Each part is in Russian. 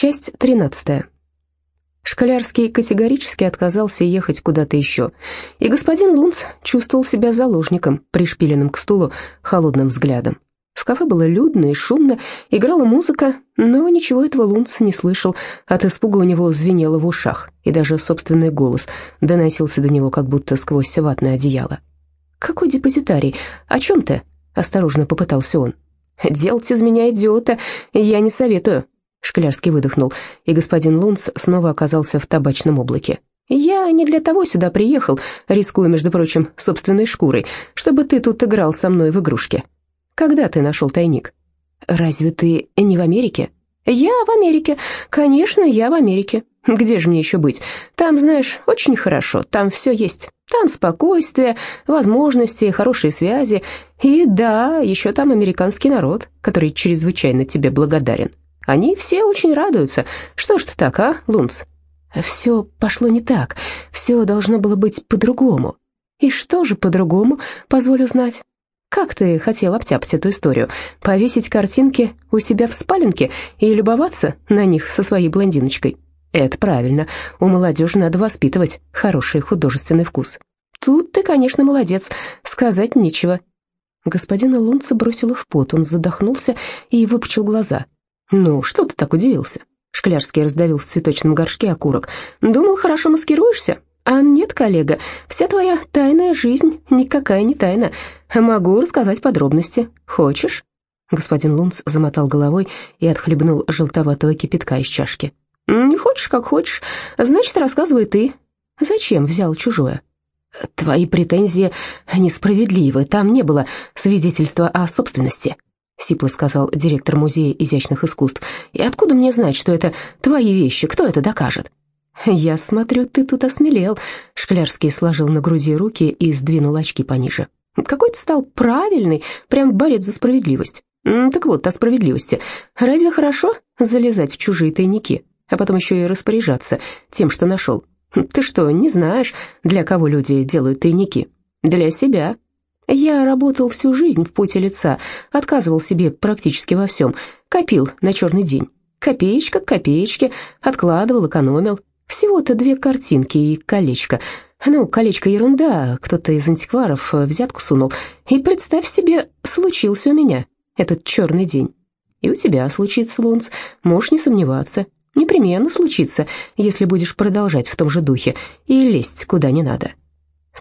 Часть 13. Школярский категорически отказался ехать куда-то еще, и господин Лунц чувствовал себя заложником, пришпиленным к стулу холодным взглядом. В кафе было людно и шумно, играла музыка, но ничего этого Лунц не слышал, от испуга у него звенело в ушах, и даже собственный голос доносился до него как будто сквозь ватное одеяло. «Какой депозитарий? О чем ты?» — осторожно попытался он. «Делать из меня идиота я не советую», — Шклярский выдохнул, и господин Лунц снова оказался в табачном облаке. «Я не для того сюда приехал, рискуя, между прочим, собственной шкурой, чтобы ты тут играл со мной в игрушки. Когда ты нашел тайник?» «Разве ты не в Америке?» «Я в Америке. Конечно, я в Америке. Где же мне еще быть? Там, знаешь, очень хорошо, там все есть. Там спокойствие, возможности, хорошие связи. И да, еще там американский народ, который чрезвычайно тебе благодарен. Они все очень радуются. Что ж ты так, а, Лунц?» «Все пошло не так. Все должно было быть по-другому». «И что же по-другому, позволю знать?» «Как ты хотел обтяпать эту историю? Повесить картинки у себя в спаленке и любоваться на них со своей блондиночкой?» Это правильно. У молодежи надо воспитывать хороший художественный вкус. Тут ты, конечно, молодец. Сказать нечего. Господина Лунца бросило в пот. Он задохнулся и выпучил глаза. Ну, что ты так удивился? Шклярский раздавил в цветочном горшке окурок. Думал, хорошо маскируешься? А нет, коллега, вся твоя тайная жизнь никакая не тайна. Могу рассказать подробности. Хочешь? Господин Лунц замотал головой и отхлебнул желтоватого кипятка из чашки. «Не хочешь, как хочешь. Значит, рассказывай ты. Зачем взял чужое?» «Твои претензии несправедливы. Там не было свидетельства о собственности», — сипло сказал директор Музея изящных искусств. «И откуда мне знать, что это твои вещи? Кто это докажет?» «Я смотрю, ты тут осмелел», — Шклярский сложил на груди руки и сдвинул очки пониже. «Какой ты стал правильный, прям борец за справедливость. Так вот, о справедливости. Разве хорошо залезать в чужие тайники?» а потом еще и распоряжаться тем, что нашел. Ты что, не знаешь, для кого люди делают тайники? Для себя. Я работал всю жизнь в поте лица, отказывал себе практически во всем, копил на черный день. Копеечка к копеечке, откладывал, экономил. Всего-то две картинки и колечко. Ну, колечко ерунда, кто-то из антикваров взятку сунул. И представь себе, случился у меня этот черный день. И у тебя случится, Лунц, можешь не сомневаться. Непременно случится, если будешь продолжать в том же духе и лезть куда не надо.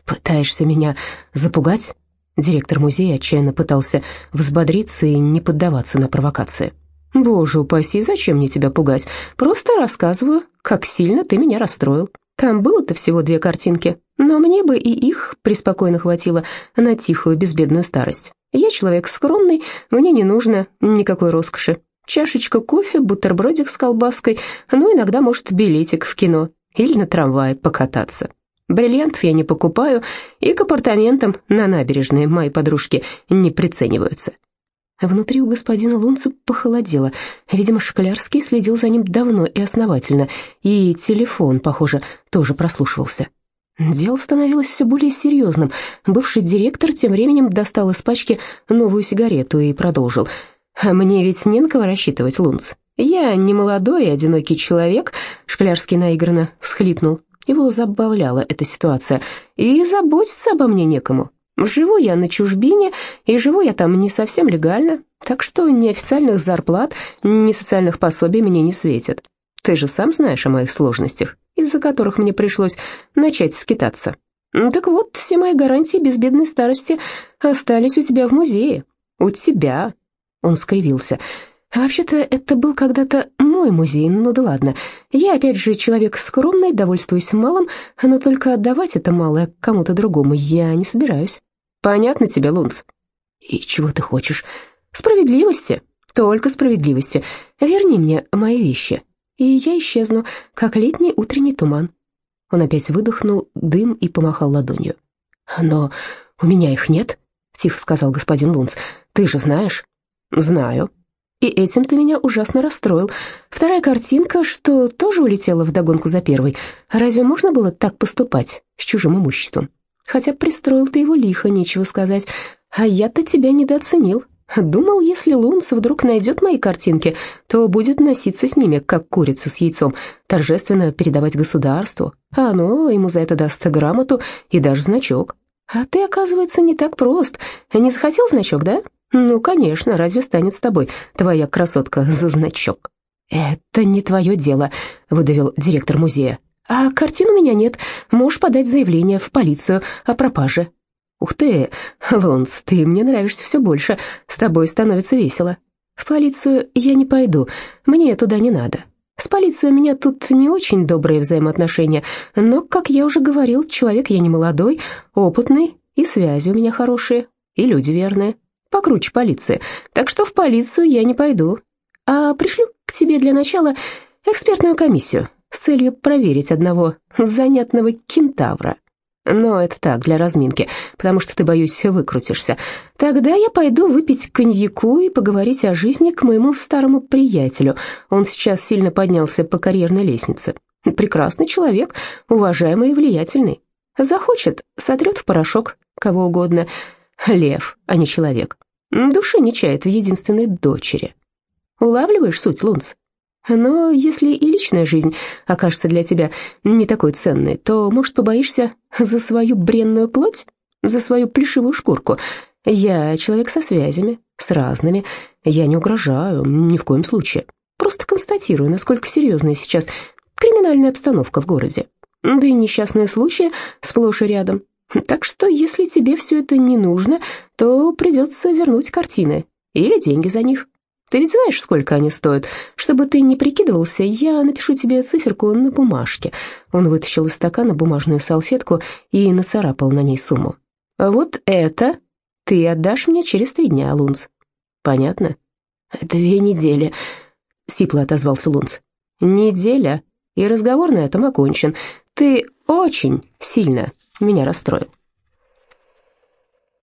Пытаешься меня запугать? Директор музея отчаянно пытался взбодриться и не поддаваться на провокации. «Боже упаси, зачем мне тебя пугать? Просто рассказываю, как сильно ты меня расстроил. Там было-то всего две картинки, но мне бы и их преспокойно хватило на тихую безбедную старость. Я человек скромный, мне не нужно никакой роскоши. Чашечка кофе, бутербродик с колбаской, ну, иногда, может, билетик в кино или на трамвае покататься. Бриллиантов я не покупаю, и к апартаментам на набережной мои подружки не прицениваются. Внутри у господина Лунца похолодело. Видимо, Шклярский следил за ним давно и основательно, и телефон, похоже, тоже прослушивался. Дело становилось все более серьезным. Бывший директор тем временем достал из пачки новую сигарету и продолжил – «Мне ведь не на кого рассчитывать, Лунц. Я не молодой и одинокий человек», — Шклярский наигранно всхлипнул. Его забавляла эта ситуация. «И заботиться обо мне некому. Живу я на чужбине, и живу я там не совсем легально, так что ни официальных зарплат, ни социальных пособий мне не светит. Ты же сам знаешь о моих сложностях, из-за которых мне пришлось начать скитаться. Так вот, все мои гарантии безбедной старости остались у тебя в музее. У тебя, он скривился. «Вообще-то это был когда-то мой музей, ну да ладно. Я, опять же, человек скромный, довольствуюсь малым, но только отдавать это малое кому-то другому я не собираюсь. Понятно тебе, Лунц?» «И чего ты хочешь?» «Справедливости, только справедливости. Верни мне мои вещи, и я исчезну, как летний утренний туман». Он опять выдохнул дым и помахал ладонью. «Но у меня их нет», — тихо сказал господин Лунц. «Ты же знаешь». «Знаю. И этим ты меня ужасно расстроил. Вторая картинка, что тоже улетела вдогонку за первой. Разве можно было так поступать с чужим имуществом? Хотя пристроил ты его лихо, нечего сказать. А я-то тебя недооценил. Думал, если Лунс вдруг найдет мои картинки, то будет носиться с ними, как курица с яйцом, торжественно передавать государству, а оно ему за это даст грамоту и даже значок. А ты, оказывается, не так прост. Не захотел значок, да? Ну, конечно, разве станет с тобой твоя красотка за значок? «Это не твое дело», — выдавил директор музея. «А картин у меня нет. Можешь подать заявление в полицию о пропаже». «Ух ты, Лонс, ты мне нравишься все больше. С тобой становится весело». «В полицию я не пойду. Мне туда не надо. С полицией у меня тут не очень добрые взаимоотношения, но, как я уже говорил, человек я не молодой, опытный, и связи у меня хорошие, и люди верные. Покруче полиции. Так что в полицию я не пойду. А пришлю к тебе для начала экспертную комиссию с целью проверить одного занятного кентавра. Но это так, для разминки, потому что ты, боюсь, выкрутишься. Тогда я пойду выпить коньяку и поговорить о жизни к моему старому приятелю. Он сейчас сильно поднялся по карьерной лестнице. Прекрасный человек, уважаемый и влиятельный. Захочет, сотрет в порошок кого угодно. Лев, а не человек. Души не чает в единственной дочери. Улавливаешь суть, Лунц? Но если и личная жизнь окажется для тебя не такой ценной, то, может, побоишься за свою бренную плоть, за свою плешивую шкурку? Я человек со связями, с разными. Я не угрожаю, ни в коем случае. Просто констатирую, насколько серьезная сейчас криминальная обстановка в городе. Да и несчастные случаи сплошь и рядом. Так что, если тебе все это не нужно, то придется вернуть картины или деньги за них. Ты ведь знаешь, сколько они стоят? Чтобы ты не прикидывался, я напишу тебе циферку на бумажке». Он вытащил из стакана бумажную салфетку и нацарапал на ней сумму. «Вот это ты отдашь мне через три дня, Лунц». «Понятно?» «Две недели», — сипло отозвался Лунц. «Неделя, и разговор на этом окончен. Ты очень сильно меня расстроил».